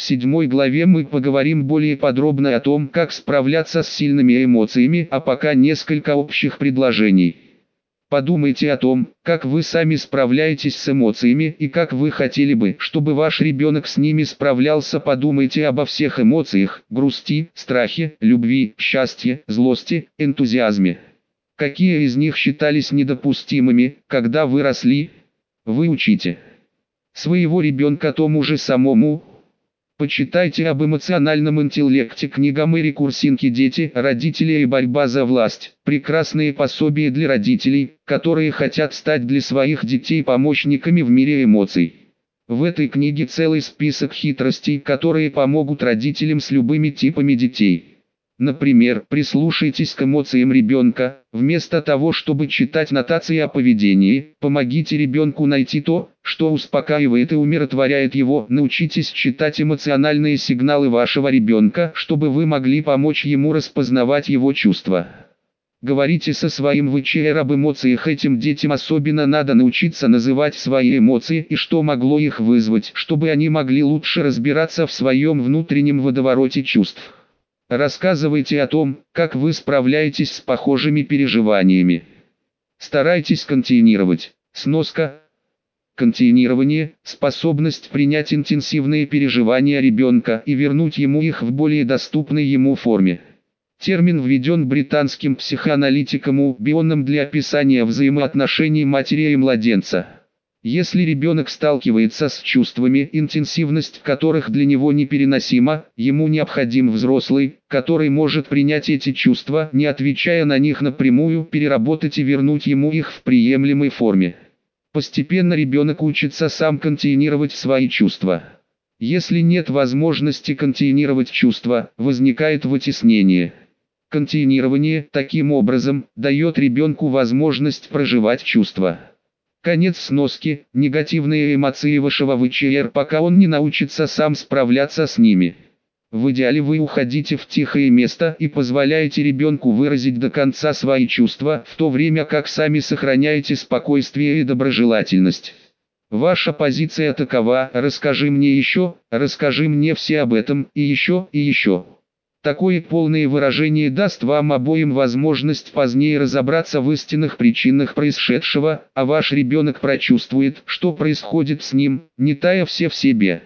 В седьмой главе мы поговорим более подробно о том, как справляться с сильными эмоциями, а пока несколько общих предложений. Подумайте о том, как вы сами справляетесь с эмоциями и как вы хотели бы, чтобы ваш ребенок с ними справлялся. Подумайте обо всех эмоциях, грусти, страхе, любви, счастье, злости, энтузиазме. Какие из них считались недопустимыми, когда вы росли? Вы учите своего ребенка тому же самому, Почитайте об эмоциональном интеллекте книгам Мэри Курсинки «Дети, родители и борьба за власть». Прекрасные пособия для родителей, которые хотят стать для своих детей помощниками в мире эмоций. В этой книге целый список хитростей, которые помогут родителям с любыми типами детей. Например, прислушайтесь к эмоциям ребенка, вместо того, чтобы читать нотации о поведении, помогите ребенку найти то, что успокаивает и умиротворяет его. Научитесь читать эмоциональные сигналы вашего ребенка, чтобы вы могли помочь ему распознавать его чувства. Говорите со своим ВЧР об эмоциях этим детям особенно надо научиться называть свои эмоции и что могло их вызвать, чтобы они могли лучше разбираться в своем внутреннем водовороте чувств. Рассказывайте о том, как вы справляетесь с похожими переживаниями. Старайтесь контейнировать. Сноска. Контейнирование – способность принять интенсивные переживания ребенка и вернуть ему их в более доступной ему форме. Термин введен британским психоаналитиком У. Бионом для описания взаимоотношений матери и младенца. Если ребенок сталкивается с чувствами, интенсивность которых для него непереносима, ему необходим взрослый, который может принять эти чувства, не отвечая на них напрямую, переработать и вернуть ему их в приемлемой форме. Постепенно ребенок учится сам контейнировать свои чувства. Если нет возможности контейнировать чувства, возникает вытеснение. Контейнирование, таким образом, дает ребенку возможность проживать чувства. Конец сноски, негативные эмоции вашего ВЧР, пока он не научится сам справляться с ними. В идеале вы уходите в тихое место и позволяете ребенку выразить до конца свои чувства, в то время как сами сохраняете спокойствие и доброжелательность. Ваша позиция такова, расскажи мне еще, расскажи мне все об этом, и еще, и еще. Такое полное выражение даст вам обоим возможность позднее разобраться в истинных причинах происшедшего, а ваш ребенок прочувствует, что происходит с ним, не тая все в себе.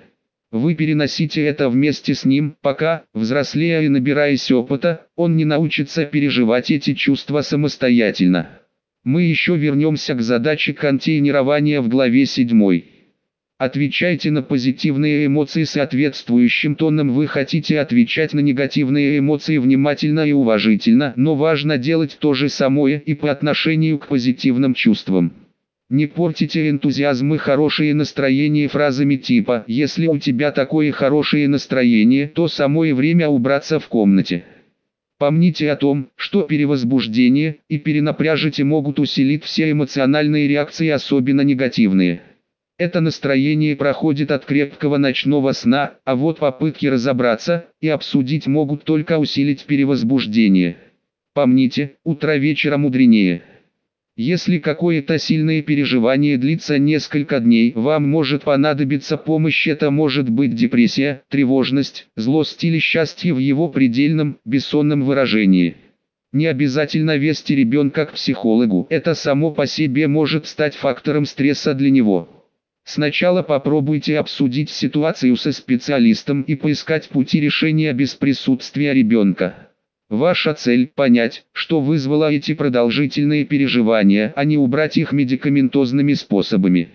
Вы переносите это вместе с ним, пока, взрослея и набираясь опыта, он не научится переживать эти чувства самостоятельно. Мы еще вернемся к задаче контейнирования в главе 7. Отвечайте на позитивные эмоции соответствующим тоном вы хотите отвечать на негативные эмоции внимательно и уважительно, но важно делать то же самое и по отношению к позитивным чувствам. Не портите энтузиазм и хорошее настроение фразами типа «Если у тебя такое хорошее настроение, то самое время убраться в комнате». Помните о том, что перевозбуждение и перенапряжите могут усилить все эмоциональные реакции, особенно негативные. Это настроение проходит от крепкого ночного сна, а вот попытки разобраться и обсудить могут только усилить перевозбуждение. Помните, утро вечера мудренее. Если какое-то сильное переживание длится несколько дней, вам может понадобиться помощь. Это может быть депрессия, тревожность, злость или счастье в его предельном, бессонном выражении. Не обязательно вести ребенка к психологу, это само по себе может стать фактором стресса для него. Сначала попробуйте обсудить ситуацию со специалистом и поискать пути решения без присутствия ребенка. Ваша цель – понять, что вызвало эти продолжительные переживания, а не убрать их медикаментозными способами.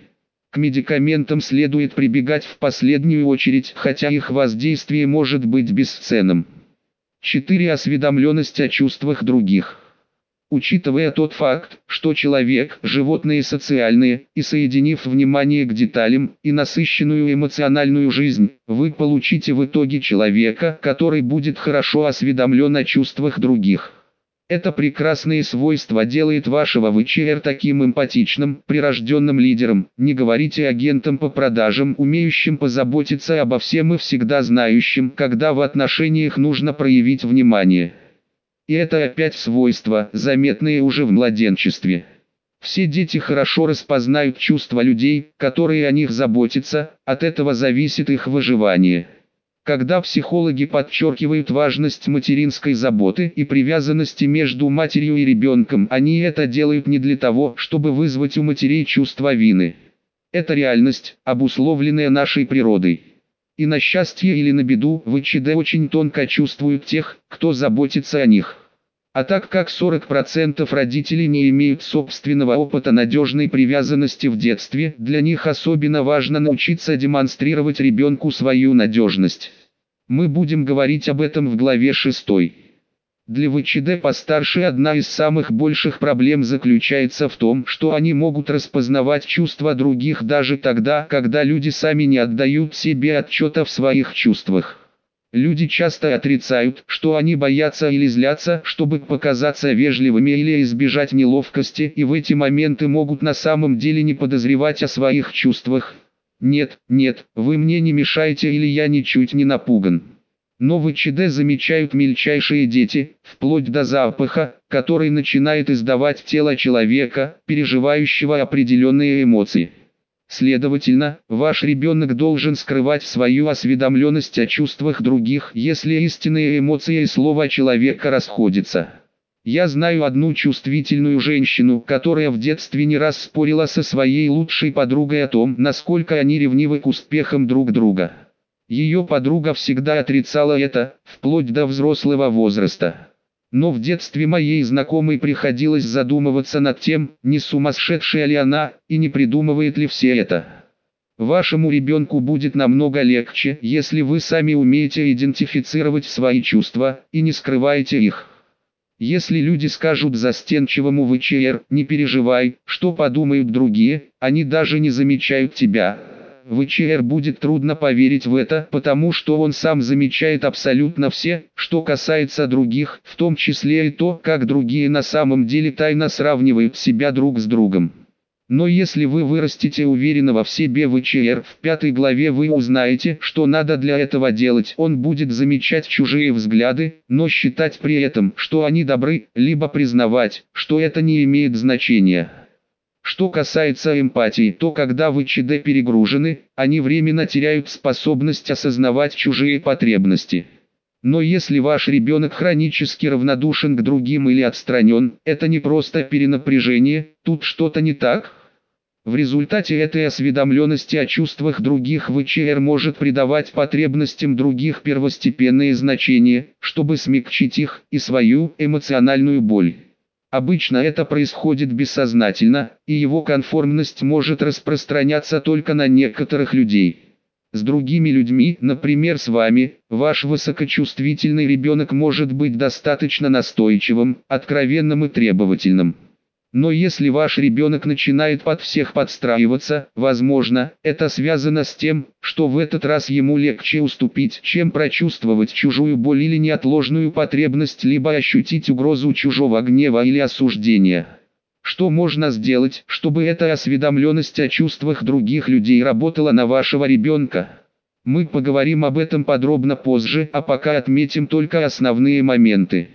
К медикаментам следует прибегать в последнюю очередь, хотя их воздействие может быть бесценным. 4. Осведомленность о чувствах других. Учитывая тот факт, что человек – животные социальные, и соединив внимание к деталям и насыщенную эмоциональную жизнь, вы получите в итоге человека, который будет хорошо осведомлен о чувствах других. Это прекрасное свойство делает вашего ВЧР таким эмпатичным, прирожденным лидером, не говорите агентом по продажам, умеющим позаботиться обо всем и всегда знающим, когда в отношениях нужно проявить внимание. И это опять свойства, заметные уже в младенчестве. Все дети хорошо распознают чувства людей, которые о них заботятся, от этого зависит их выживание. Когда психологи подчеркивают важность материнской заботы и привязанности между матерью и ребенком, они это делают не для того, чтобы вызвать у матерей чувство вины. Это реальность, обусловленная нашей природой. И на счастье или на беду ВЧД очень тонко чувствуют тех, кто заботится о них. А так как 40% родителей не имеют собственного опыта надежной привязанности в детстве, для них особенно важно научиться демонстрировать ребенку свою надежность. Мы будем говорить об этом в главе 6. Для ВЧД постарше одна из самых больших проблем заключается в том, что они могут распознавать чувства других даже тогда, когда люди сами не отдают себе отчета в своих чувствах. Люди часто отрицают, что они боятся или злятся, чтобы показаться вежливыми или избежать неловкости, и в эти моменты могут на самом деле не подозревать о своих чувствах. Нет, нет, вы мне не мешаете или я ничуть не напуган. Но в ЧД замечают мельчайшие дети, вплоть до запаха, который начинает издавать тело человека, переживающего определенные эмоции. Следовательно, ваш ребенок должен скрывать свою осведомленность о чувствах других, если истинные эмоции и слова человека расходятся. Я знаю одну чувствительную женщину, которая в детстве не раз спорила со своей лучшей подругой о том, насколько они ревнивы к успехам друг друга. Ее подруга всегда отрицала это, вплоть до взрослого возраста. Но в детстве моей знакомой приходилось задумываться над тем, не сумасшедшая ли она, и не придумывает ли все это. Вашему ребенку будет намного легче, если вы сами умеете идентифицировать свои чувства, и не скрываете их. Если люди скажут застенчивому ВЧР, не переживай, что подумают другие, они даже не замечают тебя. ВЧР будет трудно поверить в это, потому что он сам замечает абсолютно все, что касается других, в том числе и то, как другие на самом деле тайно сравнивают себя друг с другом. Но если вы вырастите уверенного в себе ВЧР, в пятой главе вы узнаете, что надо для этого делать. Он будет замечать чужие взгляды, но считать при этом, что они добры, либо признавать, что это не имеет значения. Что касается эмпатии, то когда вы ЧД перегружены, они временно теряют способность осознавать чужие потребности. Но если ваш ребенок хронически равнодушен к другим или отстранен, это не просто перенапряжение, тут что-то не так? В результате этой осведомленности о чувствах других ВЧР может придавать потребностям других первостепенное значение, чтобы смягчить их и свою эмоциональную боль. Обычно это происходит бессознательно, и его конформность может распространяться только на некоторых людей. С другими людьми, например с вами, ваш высокочувствительный ребенок может быть достаточно настойчивым, откровенным и требовательным. Но если ваш ребенок начинает под всех подстраиваться, возможно, это связано с тем, что в этот раз ему легче уступить, чем прочувствовать чужую боль или неотложную потребность, либо ощутить угрозу чужого гнева или осуждения. Что можно сделать, чтобы эта осведомленность о чувствах других людей работала на вашего ребенка? Мы поговорим об этом подробно позже, а пока отметим только основные моменты.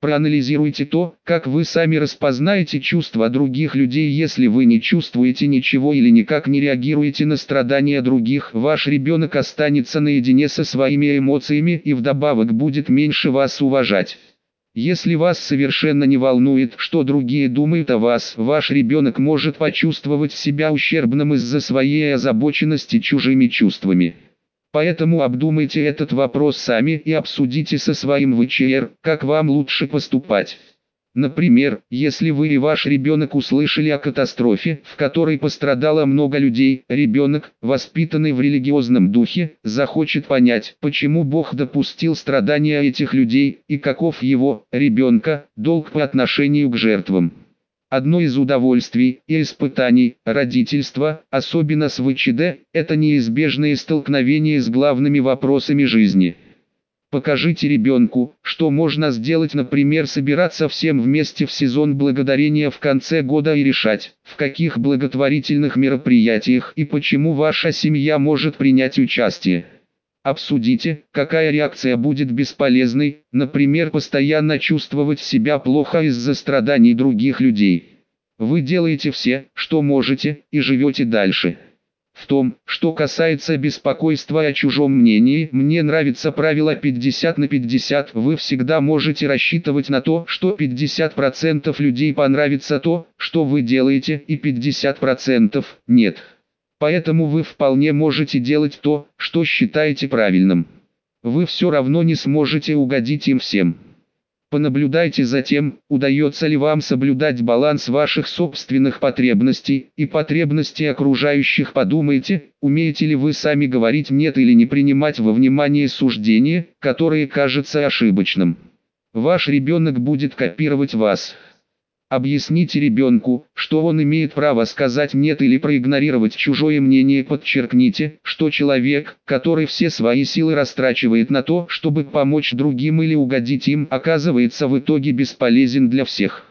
Проанализируйте то, как вы сами распознаете чувства других людей. Если вы не чувствуете ничего или никак не реагируете на страдания других, ваш ребенок останется наедине со своими эмоциями и вдобавок будет меньше вас уважать. Если вас совершенно не волнует, что другие думают о вас, ваш ребенок может почувствовать себя ущербным из-за своей озабоченности чужими чувствами. Поэтому обдумайте этот вопрос сами и обсудите со своим ВЧР, как вам лучше поступать. Например, если вы и ваш ребенок услышали о катастрофе, в которой пострадало много людей, ребенок, воспитанный в религиозном духе, захочет понять, почему Бог допустил страдания этих людей и каков его, ребенка, долг по отношению к жертвам. Одно из удовольствий и испытаний родительства, особенно с ВЧД, это неизбежные столкновения с главными вопросами жизни. Покажите ребенку, что можно сделать, например, собираться всем вместе в сезон благодарения в конце года и решать, в каких благотворительных мероприятиях и почему ваша семья может принять участие. Обсудите, какая реакция будет бесполезной, например, постоянно чувствовать себя плохо из-за страданий других людей. Вы делаете все, что можете, и живете дальше. в том, что касается беспокойства о чужом мнении, мне нравится правило 50 на 50. Вы всегда можете рассчитывать на то, что 50% людей понравится то, что вы делаете, и 50% нет. Поэтому вы вполне можете делать то, что считаете правильным. Вы все равно не сможете угодить им всем. Понаблюдайте за тем, удается ли вам соблюдать баланс ваших собственных потребностей и потребностей окружающих. Подумайте, умеете ли вы сами говорить «нет» или не принимать во внимание суждения, которое кажется ошибочным. Ваш ребенок будет копировать вас. Объясните ребенку, что он имеет право сказать «нет» или проигнорировать чужое мнение. Подчеркните, что человек, который все свои силы растрачивает на то, чтобы помочь другим или угодить им, оказывается в итоге бесполезен для всех.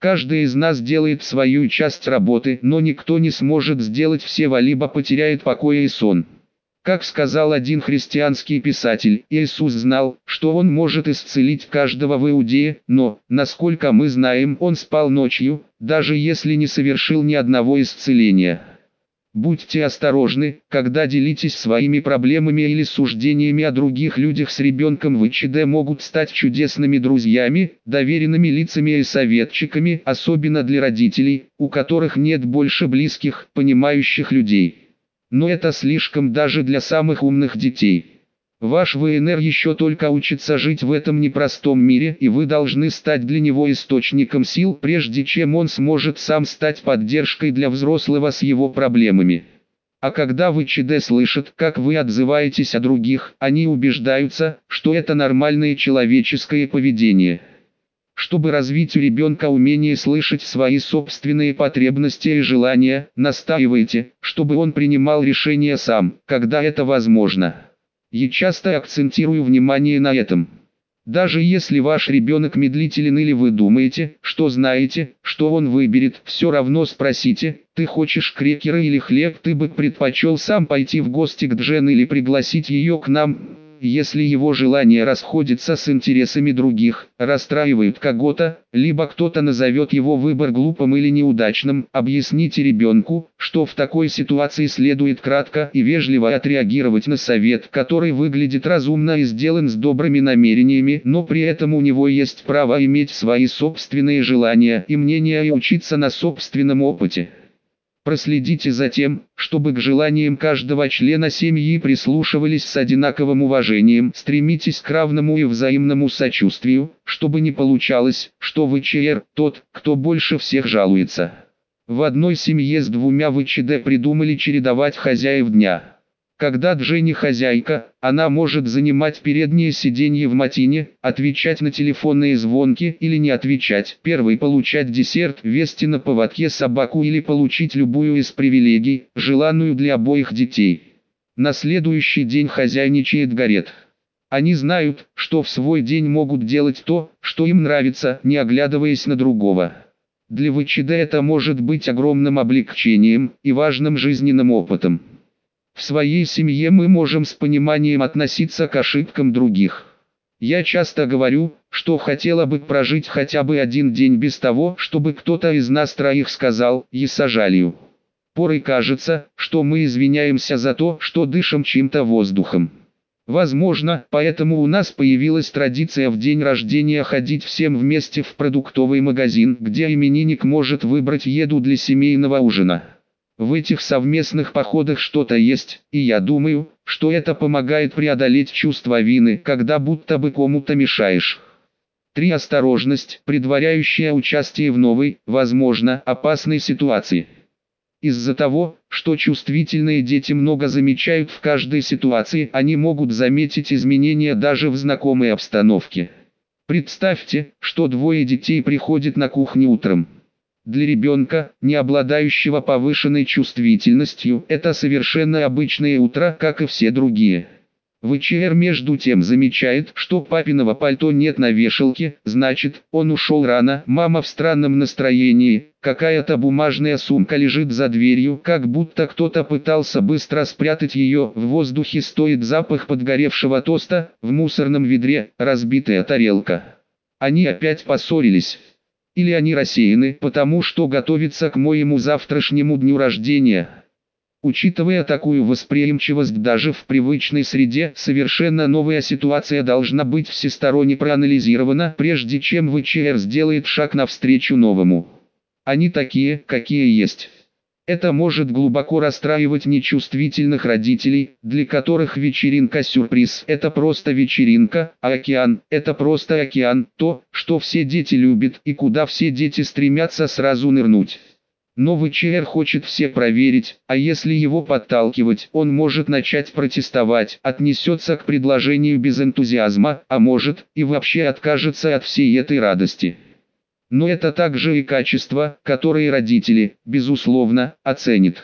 Каждый из нас делает свою часть работы, но никто не сможет сделать все, либо потеряет покой и сон. Как сказал один христианский писатель, Иисус знал, что Он может исцелить каждого в Иудее, но, насколько мы знаем, Он спал ночью, даже если не совершил ни одного исцеления. Будьте осторожны, когда делитесь своими проблемами или суждениями о других людях с ребенком в ИЧД могут стать чудесными друзьями, доверенными лицами и советчиками, особенно для родителей, у которых нет больше близких, понимающих людей. Но это слишком даже для самых умных детей. Ваш ВНР еще только учится жить в этом непростом мире, и вы должны стать для него источником сил, прежде чем он сможет сам стать поддержкой для взрослого с его проблемами. А когда вы ЧД слышат, как вы отзываетесь о других, они убеждаются, что это нормальное человеческое поведение. Чтобы развить у ребенка умение слышать свои собственные потребности и желания, настаивайте, чтобы он принимал решения сам, когда это возможно. Я часто акцентирую внимание на этом. Даже если ваш ребенок медлителен или вы думаете, что знаете, что он выберет, все равно спросите, ты хочешь крекеры или хлеб, ты бы предпочел сам пойти в гости к Джен или пригласить ее к нам, если его желания расходятся с интересами других, расстраивают кого-то, либо кто-то назовет его выбор глупым или неудачным, объясните ребенку, что в такой ситуации следует кратко и вежливо отреагировать на совет, который выглядит разумно и сделан с добрыми намерениями, но при этом у него есть право иметь свои собственные желания и мнения и учиться на собственном опыте. Проследите за тем, чтобы к желаниям каждого члена семьи прислушивались с одинаковым уважением. Стремитесь к равному и взаимному сочувствию, чтобы не получалось, что ВЧР – тот, кто больше всех жалуется. В одной семье с двумя ВЧД придумали чередовать хозяев дня. Когда Дженни хозяйка, она может занимать переднее сиденье в матине, отвечать на телефонные звонки или не отвечать. Первый получать десерт, вести на поводке собаку или получить любую из привилегий, желанную для обоих детей. На следующий день хозяйничает Гарет. Они знают, что в свой день могут делать то, что им нравится, не оглядываясь на другого. Для ВЧД это может быть огромным облегчением и важным жизненным опытом. В своей семье мы можем с пониманием относиться к ошибкам других. Я часто говорю, что хотела бы прожить хотя бы один день без того, чтобы кто-то из нас троих сказал «я сожалею». Порой кажется, что мы извиняемся за то, что дышим чьим-то воздухом. Возможно, поэтому у нас появилась традиция в день рождения ходить всем вместе в продуктовый магазин, где именинник может выбрать еду для семейного ужина. В этих совместных походах что-то есть, и я думаю, что это помогает преодолеть чувство вины, когда будто бы кому-то мешаешь. 3. Осторожность, предваряющая участие в новой, возможно, опасной ситуации. Из-за того, что чувствительные дети много замечают в каждой ситуации, они могут заметить изменения даже в знакомой обстановке. Представьте, что двое детей приходят на кухню утром. Для ребенка, не обладающего повышенной чувствительностью, это совершенно обычное утро, как и все другие. ВЧР между тем замечает, что папиного пальто нет на вешалке, значит, он ушел рано. Мама в странном настроении, какая-то бумажная сумка лежит за дверью, как будто кто-то пытался быстро спрятать ее. В воздухе стоит запах подгоревшего тоста, в мусорном ведре разбитая тарелка. Они опять поссорились. Или они рассеяны, потому что готовятся к моему завтрашнему дню рождения. Учитывая такую восприимчивость даже в привычной среде, совершенно новая ситуация должна быть всесторонне проанализирована, прежде чем ВЧР сделает шаг навстречу новому. Они такие, какие есть. Это может глубоко расстраивать нечувствительных родителей, для которых вечеринка-сюрприз – это просто вечеринка, а океан – это просто океан, то, что все дети любят и куда все дети стремятся сразу нырнуть. Но ВЧР хочет все проверить, а если его подталкивать, он может начать протестовать, отнесется к предложению без энтузиазма, а может, и вообще откажется от всей этой радости. Но это также и качество, которое родители, безусловно, оценят.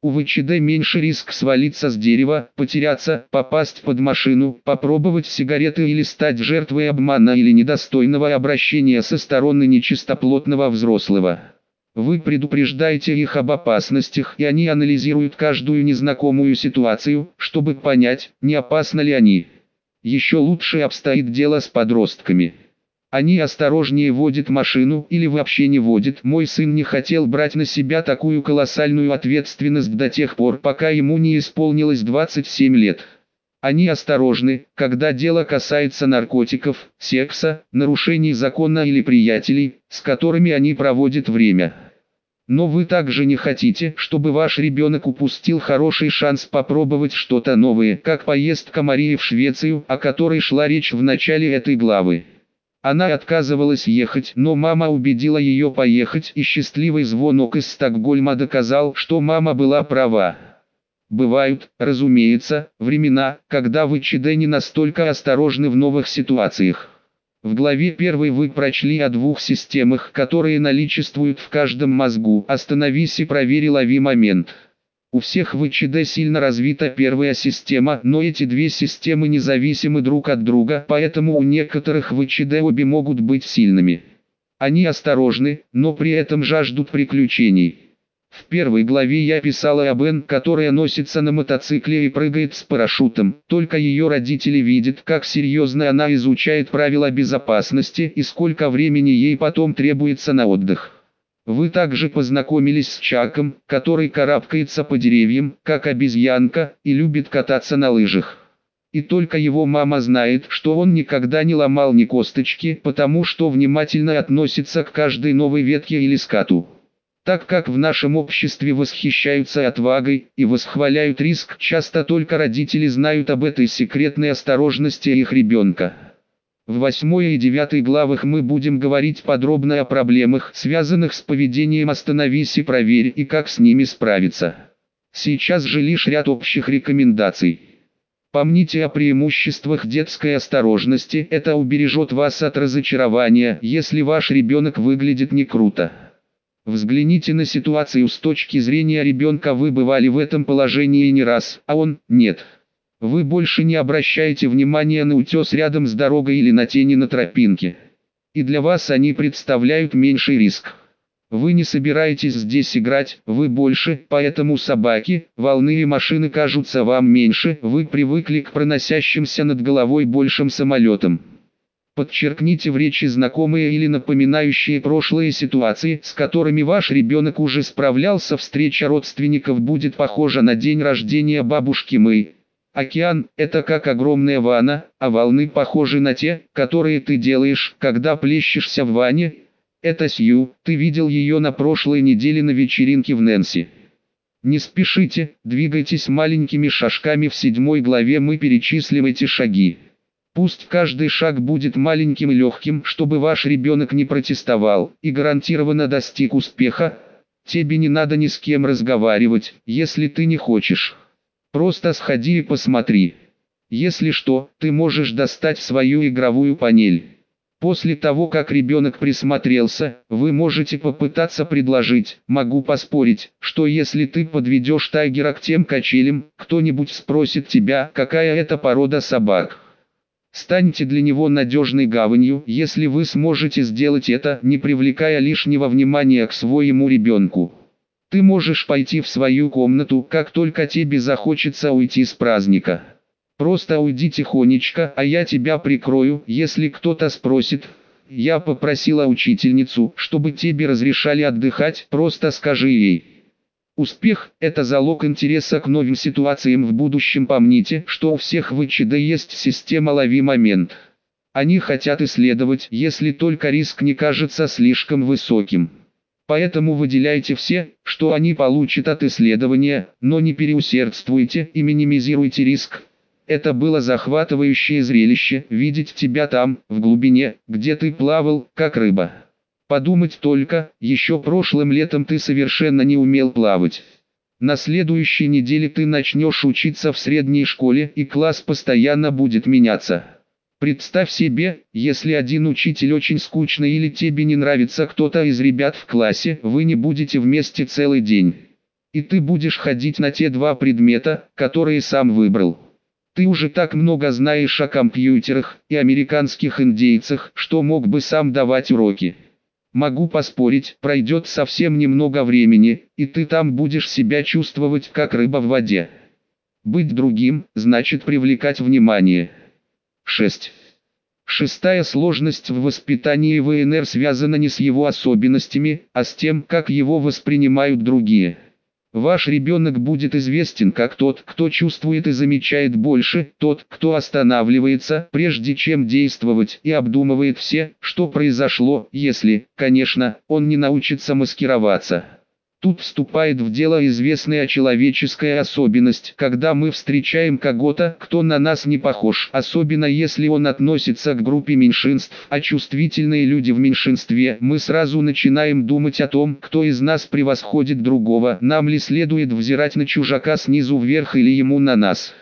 У ВЧД меньше риск свалиться с дерева, потеряться, попасть под машину, попробовать сигареты или стать жертвой обмана или недостойного обращения со стороны нечистоплотного взрослого. Вы предупреждаете их об опасностях и они анализируют каждую незнакомую ситуацию, чтобы понять, не опасны ли они. Еще лучше обстоит дело с подростками. Они осторожнее водят машину или вообще не водят. Мой сын не хотел брать на себя такую колоссальную ответственность до тех пор, пока ему не исполнилось 27 лет. Они осторожны, когда дело касается наркотиков, секса, нарушений закона или приятелей, с которыми они проводят время. Но вы также не хотите, чтобы ваш ребенок упустил хороший шанс попробовать что-то новое, как поездка Марии в Швецию, о которой шла речь в начале этой главы. Она отказывалась ехать, но мама убедила ее поехать и счастливый звонок из Стокгольма доказал, что мама была права. Бывают, разумеется, времена, когда вы ЧД не настолько осторожны в новых ситуациях. В главе 1 вы прочли о двух системах, которые наличествуют в каждом мозгу. Остановись и провери лови момент. У всех в ИЧД сильно развита первая система, но эти две системы независимы друг от друга, поэтому у некоторых в ИЧД обе могут быть сильными. Они осторожны, но при этом жаждут приключений. В первой главе я писала об Энн, которая носится на мотоцикле и прыгает с парашютом. Только ее родители видят, как серьезно она изучает правила безопасности и сколько времени ей потом требуется на отдых. Вы также познакомились с Чаком, который карабкается по деревьям, как обезьянка, и любит кататься на лыжах. И только его мама знает, что он никогда не ломал ни косточки, потому что внимательно относится к каждой новой ветке или скату. Так как в нашем обществе восхищаются отвагой и восхваляют риск, часто только родители знают об этой секретной осторожности их ребенка. В 8 и 9 главах мы будем говорить подробно о проблемах, связанных с поведением «Остановись и проверь» и как с ними справиться. Сейчас же лишь ряд общих рекомендаций. Помните о преимуществах детской осторожности, это убережет вас от разочарования, если ваш ребенок выглядит не круто. Взгляните на ситуацию с точки зрения ребенка вы бывали в этом положении не раз, а он – нет. Вы больше не обращаете внимания на утес рядом с дорогой или на тени на тропинке. И для вас они представляют меньший риск. Вы не собираетесь здесь играть, вы больше, поэтому собаки, волны и машины кажутся вам меньше, вы привыкли к проносящимся над головой большим самолетам. Подчеркните в речи знакомые или напоминающие прошлые ситуации, с которыми ваш ребенок уже справлялся. Встреча родственников будет похожа на день рождения бабушки мы. Океан – это как огромная ванна, а волны похожи на те, которые ты делаешь, когда плещешься в ванне. Это Сью, ты видел ее на прошлой неделе на вечеринке в Нэнси. Не спешите, двигайтесь маленькими шажками в седьмой главе мы перечислим эти шаги. Пусть каждый шаг будет маленьким и легким, чтобы ваш ребенок не протестовал и гарантированно достиг успеха. Тебе не надо ни с кем разговаривать, если ты не хочешь. Просто сходи и посмотри. Если что, ты можешь достать свою игровую панель. После того, как ребенок присмотрелся, вы можете попытаться предложить, могу поспорить, что если ты подведешь тайгера к тем качелям, кто-нибудь спросит тебя, какая это порода собак. Станьте для него надежной гаванью, если вы сможете сделать это, не привлекая лишнего внимания к своему ребенку. Ты можешь пойти в свою комнату, как только тебе захочется уйти с праздника. Просто уйди тихонечко, а я тебя прикрою, если кто-то спросит. Я попросила учительницу, чтобы тебе разрешали отдыхать, просто скажи ей. Успех – это залог интереса к новым ситуациям в будущем. Помните, что у всех в ВЧД есть система «Лови момент». Они хотят исследовать, если только риск не кажется слишком высоким. Поэтому выделяйте все, что они получат от исследования, но не переусердствуйте и минимизируйте риск. Это было захватывающее зрелище, видеть тебя там, в глубине, где ты плавал, как рыба. Подумать только, еще прошлым летом ты совершенно не умел плавать. На следующей неделе ты начнешь учиться в средней школе и класс постоянно будет меняться. Представь себе, если один учитель очень скучный или тебе не нравится кто-то из ребят в классе, вы не будете вместе целый день. И ты будешь ходить на те два предмета, которые сам выбрал. Ты уже так много знаешь о компьютерах и американских индейцах, что мог бы сам давать уроки. Могу поспорить, пройдет совсем немного времени, и ты там будешь себя чувствовать как рыба в воде. Быть другим, значит привлекать внимание. 6. Шестая сложность в воспитании ВНР связана не с его особенностями, а с тем, как его воспринимают другие. Ваш ребенок будет известен как тот, кто чувствует и замечает больше, тот, кто останавливается, прежде чем действовать и обдумывает все, что произошло, если, конечно, он не научится маскироваться. Тут вступает в дело известная человеческая особенность, когда мы встречаем кого-то, кто на нас не похож, особенно если он относится к группе меньшинств, а чувствительные люди в меньшинстве, мы сразу начинаем думать о том, кто из нас превосходит другого, нам ли следует взирать на чужака снизу вверх или ему на нас.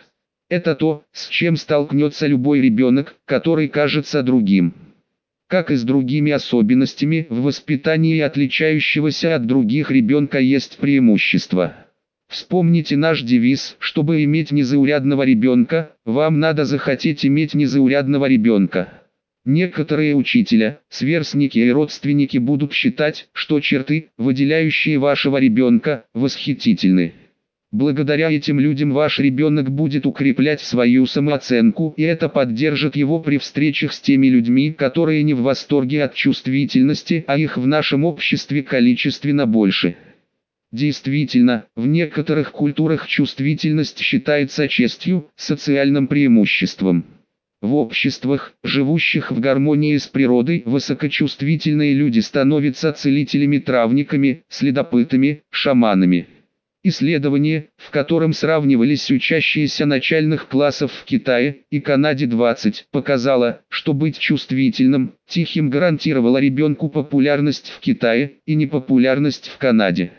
Это то, с чем столкнется любой ребенок, который кажется другим как и с другими особенностями в воспитании отличающегося от других ребенка есть преимущество. Вспомните наш девиз, чтобы иметь незаурядного ребенка, вам надо захотеть иметь незаурядного ребенка. Некоторые учителя, сверстники и родственники будут считать, что черты, выделяющие вашего ребенка, восхитительны. Благодаря этим людям ваш ребенок будет укреплять свою самооценку и это поддержит его при встречах с теми людьми, которые не в восторге от чувствительности, а их в нашем обществе количественно больше. Действительно, в некоторых культурах чувствительность считается честью, социальным преимуществом. В обществах, живущих в гармонии с природой, высокочувствительные люди становятся целителями-травниками, следопытами, шаманами. Исследование, в котором сравнивались учащиеся начальных классов в Китае и Канаде 20, показало, что быть чувствительным, тихим гарантировало ребенку популярность в Китае и непопулярность в Канаде.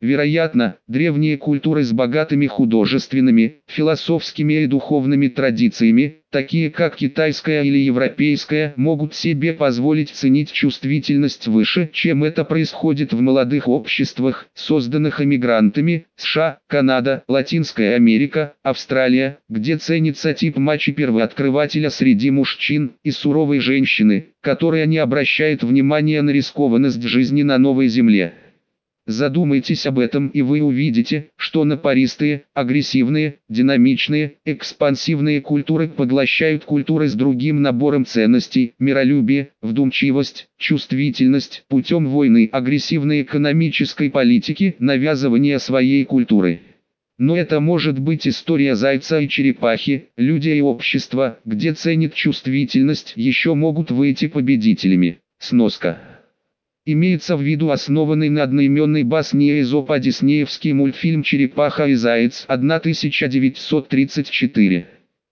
Вероятно, древние культуры с богатыми художественными, философскими и духовными традициями, такие как китайская или европейская, могут себе позволить ценить чувствительность выше, чем это происходит в молодых обществах, созданных эмигрантами, США, Канада, Латинская Америка, Австралия, где ценится тип мачо-первооткрывателя среди мужчин и суровой женщины, которая не обращает внимания на рискованность жизни на новой земле. Задумайтесь об этом и вы увидите, что напористые, агрессивные, динамичные, экспансивные культуры поглощают культуры с другим набором ценностей, миролюбие, вдумчивость, чувствительность, путем войны агрессивной экономической политики, навязывания своей культуры. Но это может быть история зайца и черепахи, люди и общество, где ценит чувствительность, еще могут выйти победителями. Сноска. Имеется в виду основанный на одноименной басне Эзопа диснеевский мультфильм «Черепаха и заяц» 1934.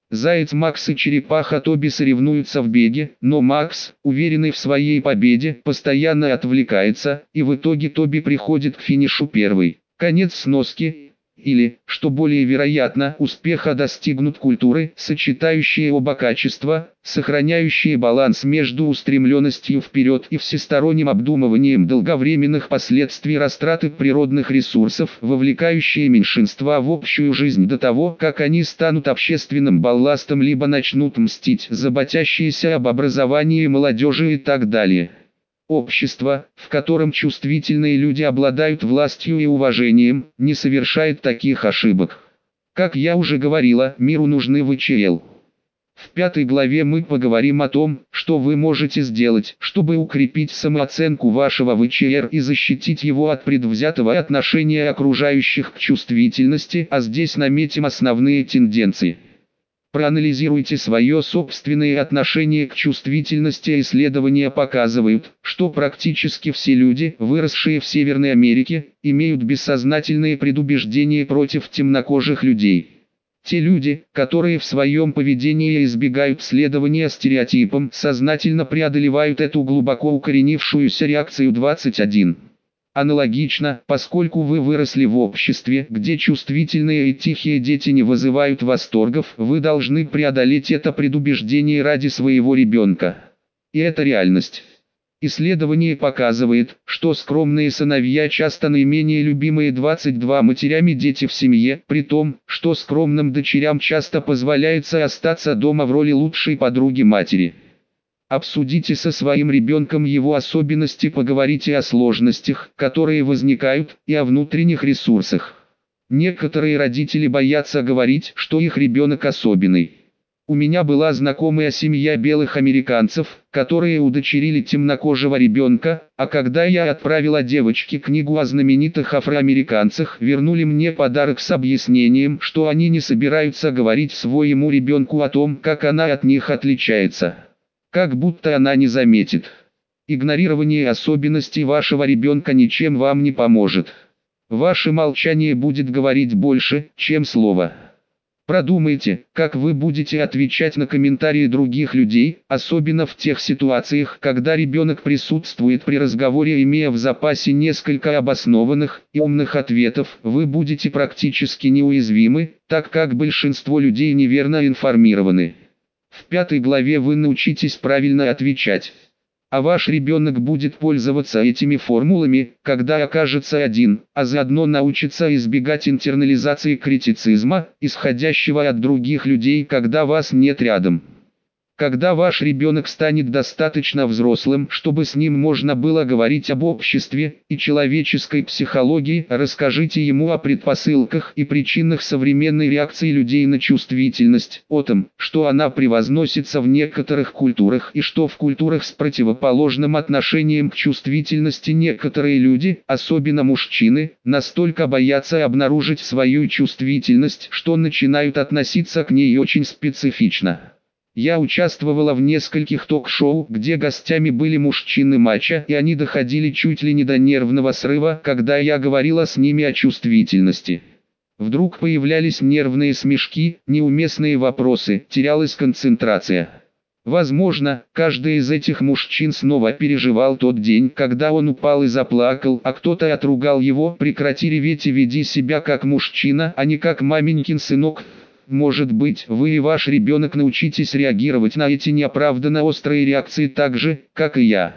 Заяц Макс и черепаха Тоби соревнуются в беге, но Макс, уверенный в своей победе, постоянно отвлекается, и в итоге Тоби приходит к финишу первый. Конец сноски или, что более вероятно, успеха достигнут культуры, сочетающие оба качества, сохраняющие баланс между устремленностью вперед и всесторонним обдумыванием долговременных последствий растраты природных ресурсов, вовлекающие меньшинства в общую жизнь до того, как они станут общественным балластом либо начнут мстить, заботящиеся об образовании молодежи и так далее. Общество, в котором чувствительные люди обладают властью и уважением, не совершает таких ошибок. Как я уже говорила, миру нужны ВЧЛ. В пятой главе мы поговорим о том, что вы можете сделать, чтобы укрепить самооценку вашего ВЧР и защитить его от предвзятого отношения окружающих к чувствительности, а здесь наметим основные тенденции. Проанализируйте свое собственное отношение к чувствительности. Исследования показывают, что практически все люди, выросшие в Северной Америке, имеют бессознательные предубеждения против темнокожих людей. Те люди, которые в своем поведении избегают следования стереотипам, сознательно преодолевают эту глубоко укоренившуюся реакцию 21. Аналогично, поскольку вы выросли в обществе, где чувствительные и тихие дети не вызывают восторгов, вы должны преодолеть это предубеждение ради своего ребенка. И это реальность. Исследование показывает, что скромные сыновья часто наименее любимые 22 матерями дети в семье, при том, что скромным дочерям часто позволяется остаться дома в роли лучшей подруги матери. Обсудите со своим ребенком его особенности, поговорите о сложностях, которые возникают, и о внутренних ресурсах. Некоторые родители боятся говорить, что их ребенок особенный. У меня была знакомая семья белых американцев, которые удочерили темнокожего ребенка, а когда я отправила девочке книгу о знаменитых афроамериканцах, вернули мне подарок с объяснением, что они не собираются говорить своему ребенку о том, как она от них отличается. Как будто она не заметит. Игнорирование особенностей вашего ребенка ничем вам не поможет. Ваше молчание будет говорить больше, чем слово. Продумайте, как вы будете отвечать на комментарии других людей, особенно в тех ситуациях, когда ребенок присутствует при разговоре, имея в запасе несколько обоснованных и умных ответов, вы будете практически неуязвимы, так как большинство людей неверно информированы. В пятой главе вы научитесь правильно отвечать а ваш ребенок будет пользоваться этими формулами, когда окажется один, а заодно научится избегать интернализации критицизма, исходящего от других людей, когда вас нет рядом. Когда ваш ребенок станет достаточно взрослым, чтобы с ним можно было говорить об обществе и человеческой психологии, расскажите ему о предпосылках и причинах современной реакции людей на чувствительность, о том, что она превозносится в некоторых культурах и что в культурах с противоположным отношением к чувствительности некоторые люди, особенно мужчины, настолько боятся обнаружить свою чувствительность, что начинают относиться к ней очень специфично. Я участвовала в нескольких ток-шоу, где гостями были мужчины матча, и они доходили чуть ли не до нервного срыва, когда я говорила с ними о чувствительности. Вдруг появлялись нервные смешки, неуместные вопросы, терялась концентрация. Возможно, каждый из этих мужчин снова переживал тот день, когда он упал и заплакал, а кто-то отругал его, прекрати реветь и веди себя как мужчина, а не как маменькин сынок. Может быть, вы и ваш ребенок научитесь реагировать на эти неоправданно острые реакции так же, как и я.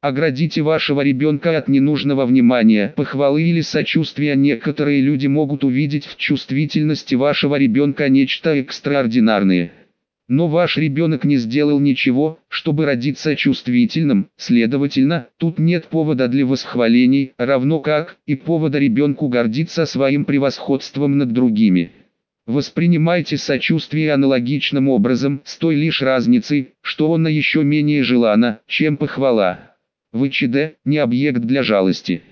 Оградите вашего ребенка от ненужного внимания, похвалы или сочувствия. Некоторые люди могут увидеть в чувствительности вашего ребенка нечто экстраординарное. Но ваш ребенок не сделал ничего, чтобы родиться чувствительным, следовательно, тут нет повода для восхвалений, равно как и повода ребенку гордиться своим превосходством над другими. Воспринимайте сочувствие аналогичным образом, с той лишь разницей, что он еще менее желано, чем похвала. ВЧД – не объект для жалости.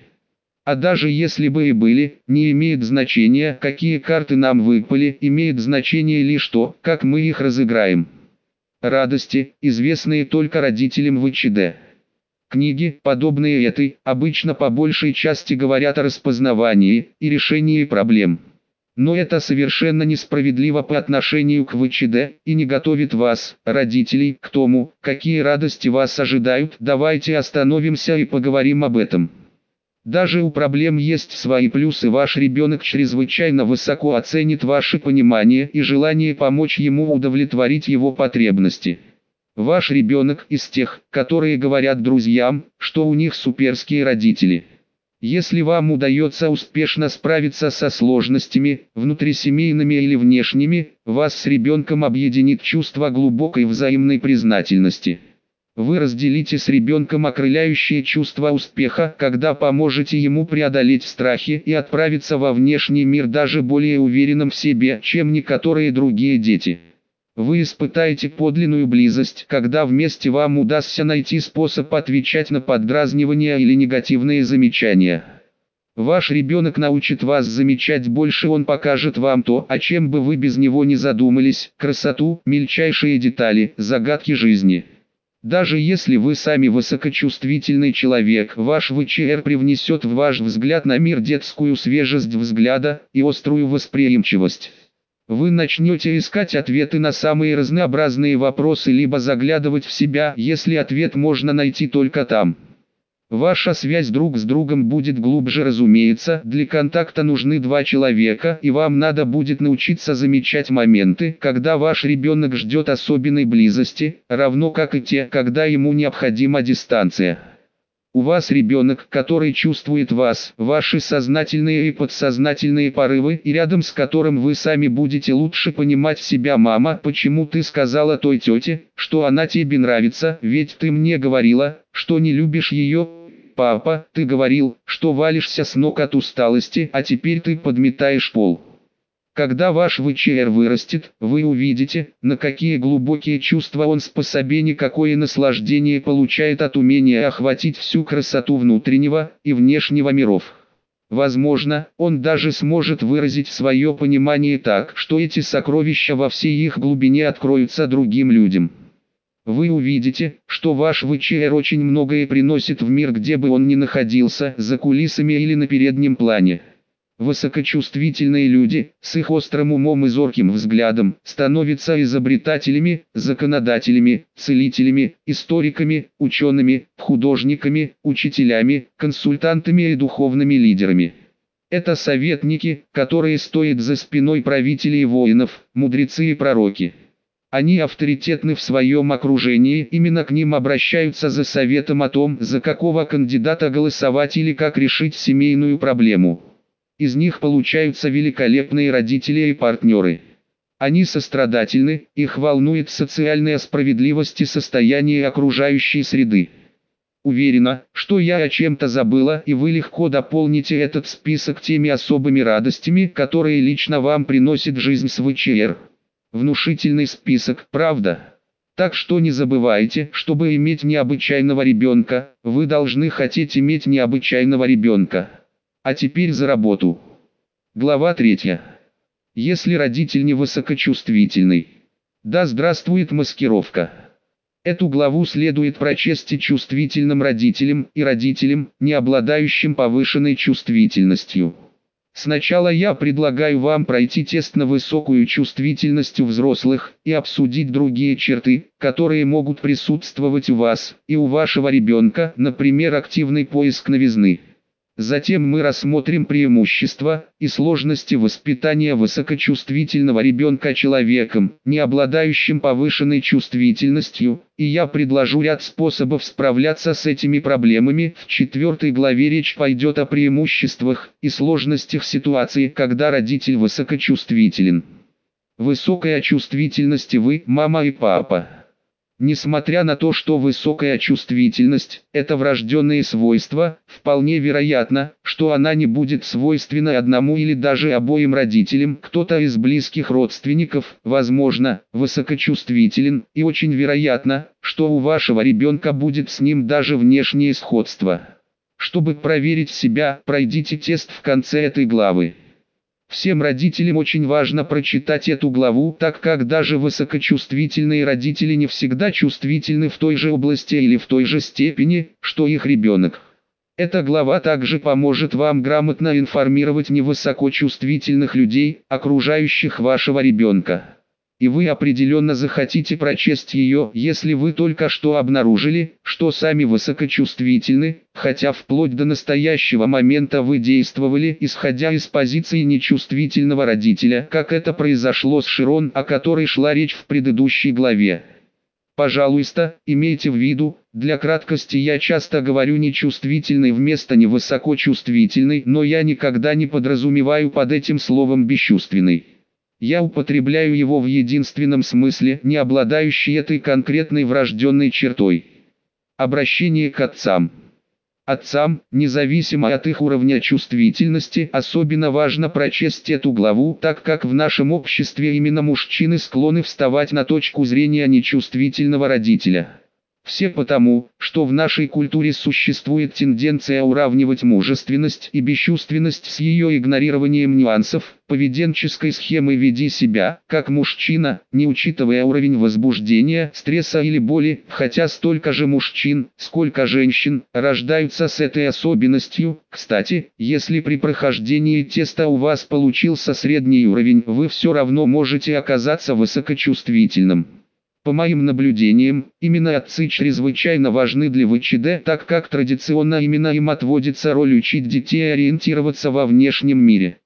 А даже если бы и были, не имеет значения, какие карты нам выпали, имеет значение лишь то, как мы их разыграем. Радости, известные только родителям ВЧД. Книги, подобные этой, обычно по большей части говорят о распознавании и решении проблем. Но это совершенно несправедливо по отношению к ВЧД и не готовит вас, родителей, к тому, какие радости вас ожидают. Давайте остановимся и поговорим об этом. Даже у проблем есть свои плюсы. Ваш ребенок чрезвычайно высоко оценит ваше понимание и желание помочь ему удовлетворить его потребности. Ваш ребенок из тех, которые говорят друзьям, что у них суперские родители. Если вам удается успешно справиться со сложностями, внутрисемейными или внешними, вас с ребенком объединит чувство глубокой взаимной признательности. Вы разделите с ребенком окрыляющее чувство успеха, когда поможете ему преодолеть страхи и отправиться во внешний мир даже более уверенным в себе, чем некоторые другие дети. Вы испытаете подлинную близость, когда вместе вам удастся найти способ отвечать на поддразнивания или негативные замечания. Ваш ребенок научит вас замечать больше, он покажет вам то, о чем бы вы без него не задумались, красоту, мельчайшие детали, загадки жизни. Даже если вы сами высокочувствительный человек, ваш ВЧР привнесет в ваш взгляд на мир детскую свежесть взгляда и острую восприимчивость. Вы начнете искать ответы на самые разнообразные вопросы либо заглядывать в себя, если ответ можно найти только там. Ваша связь друг с другом будет глубже разумеется, для контакта нужны два человека и вам надо будет научиться замечать моменты, когда ваш ребенок ждет особенной близости, равно как и те, когда ему необходима дистанция. У вас ребенок, который чувствует вас, ваши сознательные и подсознательные порывы, и рядом с которым вы сами будете лучше понимать себя. Мама, почему ты сказала той тете, что она тебе нравится, ведь ты мне говорила, что не любишь ее. Папа, ты говорил, что валишься с ног от усталости, а теперь ты подметаешь пол. Когда ваш ВЧР вырастет, вы увидите, на какие глубокие чувства он способен и какое наслаждение получает от умения охватить всю красоту внутреннего и внешнего миров. Возможно, он даже сможет выразить свое понимание так, что эти сокровища во всей их глубине откроются другим людям. Вы увидите, что ваш ВЧР очень многое приносит в мир, где бы он ни находился, за кулисами или на переднем плане. Высокочувствительные люди, с их острым умом и зорким взглядом, становятся изобретателями, законодателями, целителями, историками, учеными, художниками, учителями, консультантами и духовными лидерами. Это советники, которые стоят за спиной правителей и воинов, мудрецы и пророки. Они авторитетны в своем окружении, именно к ним обращаются за советом о том, за какого кандидата голосовать или как решить семейную проблему. Из них получаются великолепные родители и партнеры. Они сострадательны, их волнует социальная справедливость и состояние окружающей среды. Уверена, что я о чем-то забыла и вы легко дополните этот список теми особыми радостями, которые лично вам приносит жизнь с ВЧР. Внушительный список, правда? Так что не забывайте, чтобы иметь необычайного ребенка, вы должны хотеть иметь необычайного ребенка. А теперь за работу. Глава 3. Если родитель не высокочувствительный. Да здравствует маскировка. Эту главу следует прочесть и чувствительным родителям, и родителям, не обладающим повышенной чувствительностью. Сначала я предлагаю вам пройти тест на высокую чувствительность у взрослых и обсудить другие черты, которые могут присутствовать у вас и у вашего ребенка, например активный поиск новизны. Затем мы рассмотрим преимущества и сложности воспитания высокочувствительного ребенка человеком, не обладающим повышенной чувствительностью, и я предложу ряд способов справляться с этими проблемами. В четвертой главе речь пойдет о преимуществах и сложностях ситуации, когда родитель высокочувствителен. Высокая чувствительность вы, мама и папа. Несмотря на то, что высокая чувствительность – это врожденные свойства, вполне вероятно, что она не будет свойственна одному или даже обоим родителям. Кто-то из близких родственников, возможно, высокочувствителен, и очень вероятно, что у вашего ребенка будет с ним даже внешнее сходство. Чтобы проверить себя, пройдите тест в конце этой главы. Всем родителям очень важно прочитать эту главу, так как даже высокочувствительные родители не всегда чувствительны в той же области или в той же степени, что их ребенок. Эта глава также поможет вам грамотно информировать невысокочувствительных людей, окружающих вашего ребенка и вы определенно захотите прочесть ее, если вы только что обнаружили, что сами высокочувствительны, хотя вплоть до настоящего момента вы действовали, исходя из позиции нечувствительного родителя, как это произошло с Широн, о которой шла речь в предыдущей главе. Пожалуйста, имейте в виду, для краткости я часто говорю нечувствительный вместо невысокочувствительный, но я никогда не подразумеваю под этим словом бесчувственный. Я употребляю его в единственном смысле, не обладающий этой конкретной врожденной чертой. Обращение к отцам. Отцам, независимо от их уровня чувствительности, особенно важно прочесть эту главу, так как в нашем обществе именно мужчины склонны вставать на точку зрения нечувствительного родителя. Все потому, что в нашей культуре существует тенденция уравнивать мужественность и бесчувственность с ее игнорированием нюансов, поведенческой схемы «веди себя, как мужчина», не учитывая уровень возбуждения, стресса или боли, хотя столько же мужчин, сколько женщин, рождаются с этой особенностью. Кстати, если при прохождении теста у вас получился средний уровень, вы все равно можете оказаться высокочувствительным. По моим наблюдениям, именно отцы чрезвычайно важны для ВЧД, так как традиционно именно им отводится роль учить детей ориентироваться во внешнем мире.